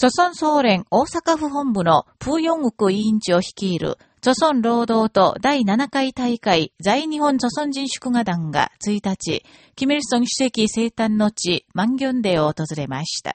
著村総連大阪府本部のプーヨンウク委員長率いる、著村労働党第7回大会在日本著村人祝賀団が1日、キミルソン主席生誕の地、万元ギデを訪れました。